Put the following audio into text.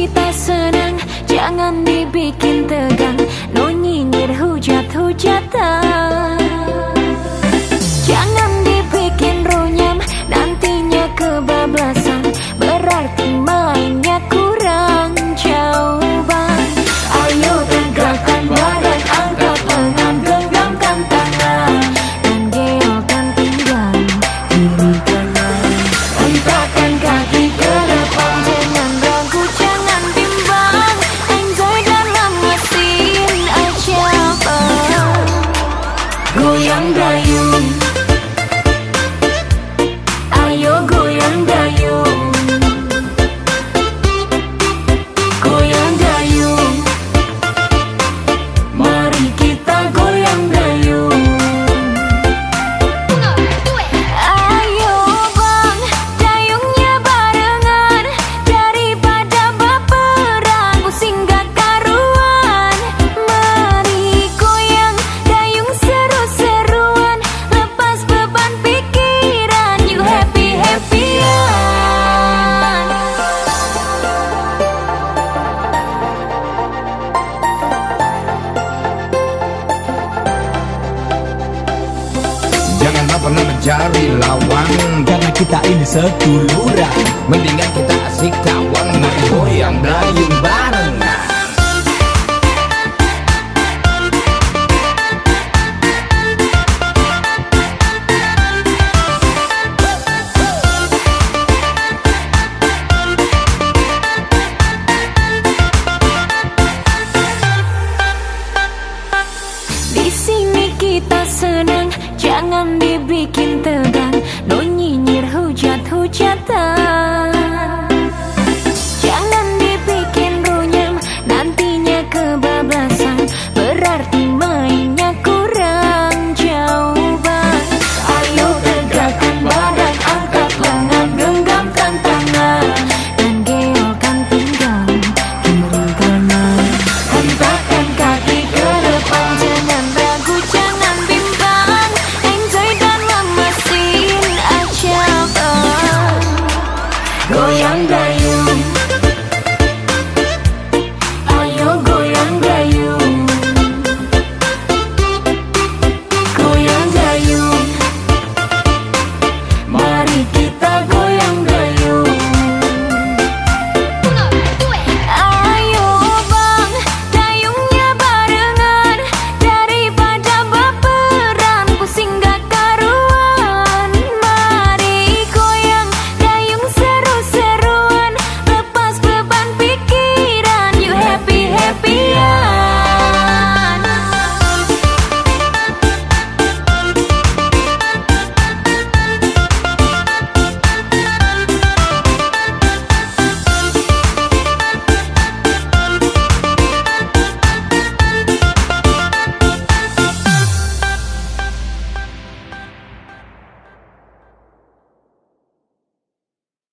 kita senang. Jangan dibikin tegang. No nyinyir hujat-hujatan. Cari lawan Karena kita ini seduluran Mendingan kita asik kawan Mari goyang dayung barengan jangan